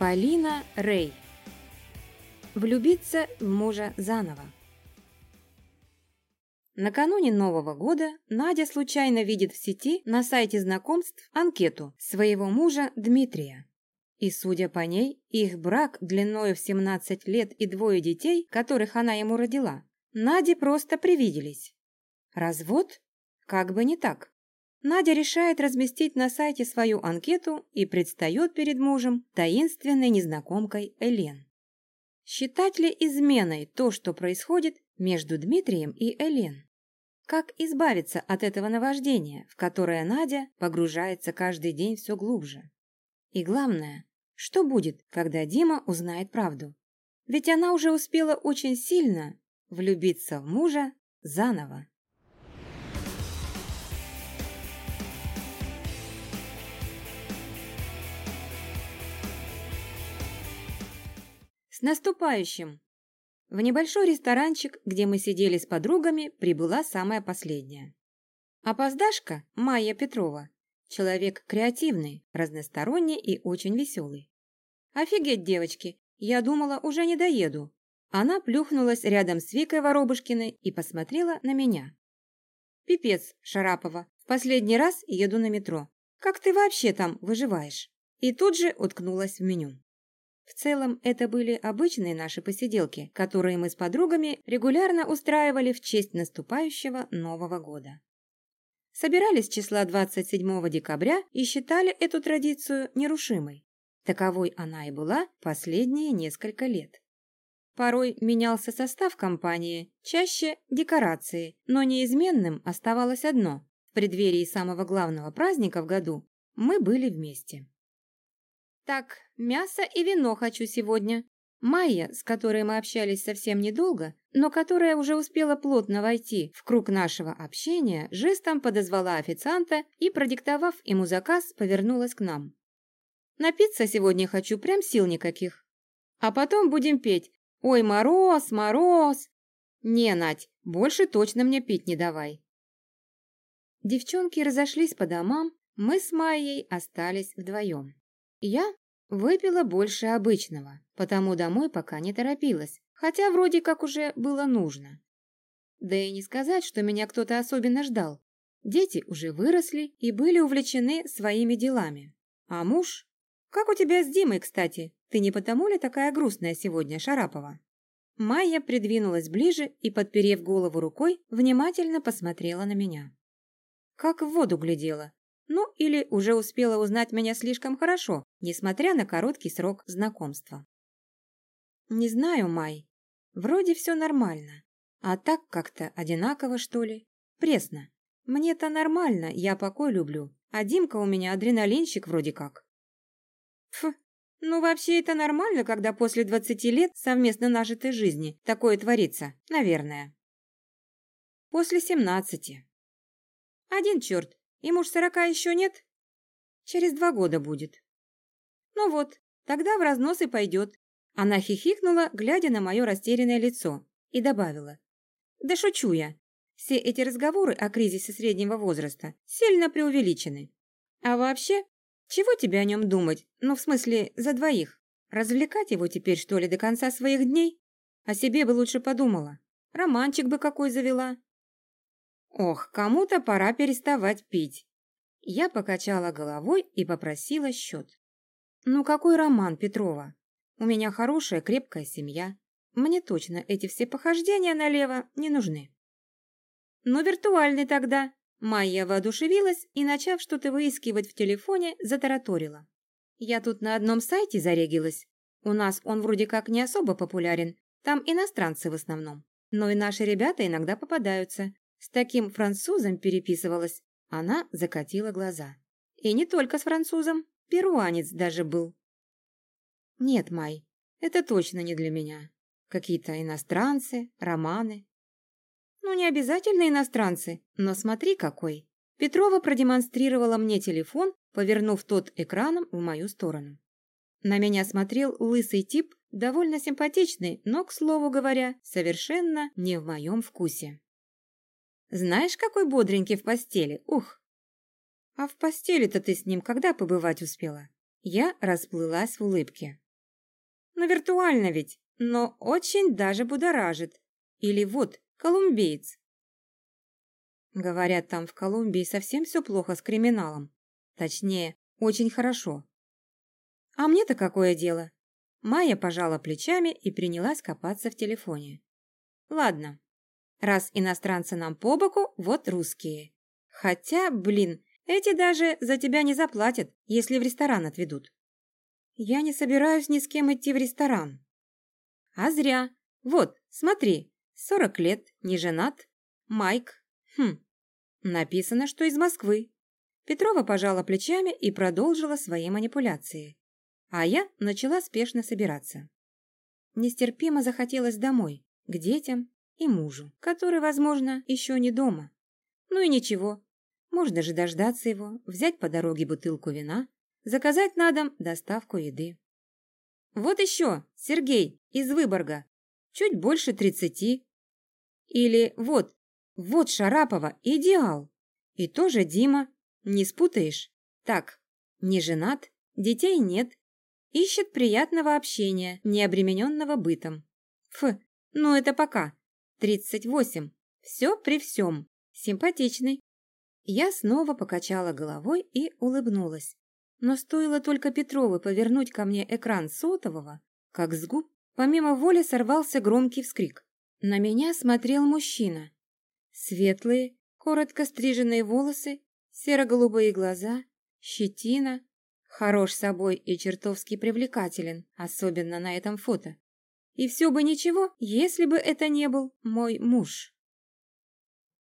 Полина Рэй. Влюбиться в мужа заново. Накануне Нового года Надя случайно видит в сети на сайте знакомств анкету своего мужа Дмитрия. И, судя по ней, их брак длиною в 17 лет и двое детей, которых она ему родила, Наде просто привиделись. Развод? Как бы не так. Надя решает разместить на сайте свою анкету и предстает перед мужем таинственной незнакомкой Элен. Считать ли изменой то, что происходит между Дмитрием и Элен? Как избавиться от этого наваждения, в которое Надя погружается каждый день все глубже? И главное, что будет, когда Дима узнает правду? Ведь она уже успела очень сильно влюбиться в мужа заново. Наступающим! В небольшой ресторанчик, где мы сидели с подругами, прибыла самая последняя. Опоздашка Майя Петрова. Человек креативный, разносторонний и очень веселый. Офигеть, девочки, я думала, уже не доеду. Она плюхнулась рядом с Викой Воробушкиной и посмотрела на меня. Пипец, Шарапова, в последний раз еду на метро. Как ты вообще там выживаешь? И тут же уткнулась в меню. В целом, это были обычные наши посиделки, которые мы с подругами регулярно устраивали в честь наступающего Нового года. Собирались числа 27 декабря и считали эту традицию нерушимой. Таковой она и была последние несколько лет. Порой менялся состав компании, чаще декорации, но неизменным оставалось одно – в преддверии самого главного праздника в году мы были вместе. Так, мясо и вино хочу сегодня. Майя, с которой мы общались совсем недолго, но которая уже успела плотно войти в круг нашего общения, жестом подозвала официанта и, продиктовав ему заказ, повернулась к нам. Напиться сегодня хочу, прям сил никаких. А потом будем петь «Ой, мороз, мороз!» «Не, Надь, больше точно мне пить не давай». Девчонки разошлись по домам, мы с Майей остались вдвоем. Я выпила больше обычного, потому домой пока не торопилась, хотя вроде как уже было нужно. Да и не сказать, что меня кто-то особенно ждал. Дети уже выросли и были увлечены своими делами. А муж? Как у тебя с Димой, кстати? Ты не потому ли такая грустная сегодня, Шарапова? Майя придвинулась ближе и, подперев голову рукой, внимательно посмотрела на меня. Как в воду глядела, ну, или уже успела узнать меня слишком хорошо, несмотря на короткий срок знакомства. Не знаю, Май. Вроде все нормально. А так как-то одинаково, что ли? Пресно. Мне-то нормально, я покой люблю. А Димка у меня адреналинщик вроде как. Фу, ну вообще это нормально, когда после двадцати лет совместно нажитой жизни такое творится, наверное. После семнадцати. Один черт, Ему ж сорока еще нет? Через два года будет. Ну вот, тогда в разнос и пойдет. Она хихикнула, глядя на мое растерянное лицо, и добавила. Да шучу я. Все эти разговоры о кризисе среднего возраста сильно преувеличены. А вообще, чего тебе о нем думать? Ну, в смысле, за двоих. Развлекать его теперь, что ли, до конца своих дней? О себе бы лучше подумала. Романчик бы какой завела. Ох, кому-то пора переставать пить. Я покачала головой и попросила счет. Ну какой роман, Петрова? У меня хорошая крепкая семья. Мне точно эти все похождения налево не нужны. Ну виртуальный тогда. Майя воодушевилась и, начав что-то выискивать в телефоне, затараторила. Я тут на одном сайте зарегилась. У нас он вроде как не особо популярен, там иностранцы в основном. Но и наши ребята иногда попадаются. С таким французом переписывалась. Она закатила глаза. И не только с французом. Перуанец даже был. Нет, Май, это точно не для меня. Какие-то иностранцы, романы. Ну, не обязательно иностранцы, но смотри какой. Петрова продемонстрировала мне телефон, повернув тот экраном в мою сторону. На меня смотрел лысый тип, довольно симпатичный, но, к слову говоря, совершенно не в моем вкусе. Знаешь, какой бодренький в постели, ух! А в постели-то ты с ним когда побывать успела? Я расплылась в улыбке. Ну, виртуально ведь, но очень даже будоражит. Или вот, колумбиец. Говорят, там в Колумбии совсем все плохо с криминалом. Точнее, очень хорошо. А мне-то какое дело? Майя пожала плечами и принялась копаться в телефоне. Ладно, раз иностранцы нам по боку, вот русские. Хотя, блин, эти даже за тебя не заплатят, если в ресторан отведут. Я не собираюсь ни с кем идти в ресторан. А зря. Вот, смотри, сорок лет, не женат, Майк. Хм, написано, что из Москвы. Петрова пожала плечами и продолжила свои манипуляции. А я начала спешно собираться. Нестерпимо захотелось домой, к детям и мужу, который, возможно, еще не дома. Ну и ничего, можно же дождаться его, взять по дороге бутылку вина, заказать на дом доставку еды. Вот еще, Сергей, из Выборга, чуть больше тридцати. Или вот, вот Шарапова, идеал. И тоже Дима, не спутаешь? Так, не женат, детей нет, ищет приятного общения, не обремененного бытом. Ф, ну это пока. Тридцать восемь. Все при всем. Симпатичный. Я снова покачала головой и улыбнулась. Но стоило только Петровой повернуть ко мне экран сотового, как с губ помимо воли сорвался громкий вскрик. На меня смотрел мужчина. Светлые, коротко стриженные волосы, серо-голубые глаза, щетина. Хорош собой и чертовски привлекателен, особенно на этом фото. И все бы ничего, если бы это не был мой муж.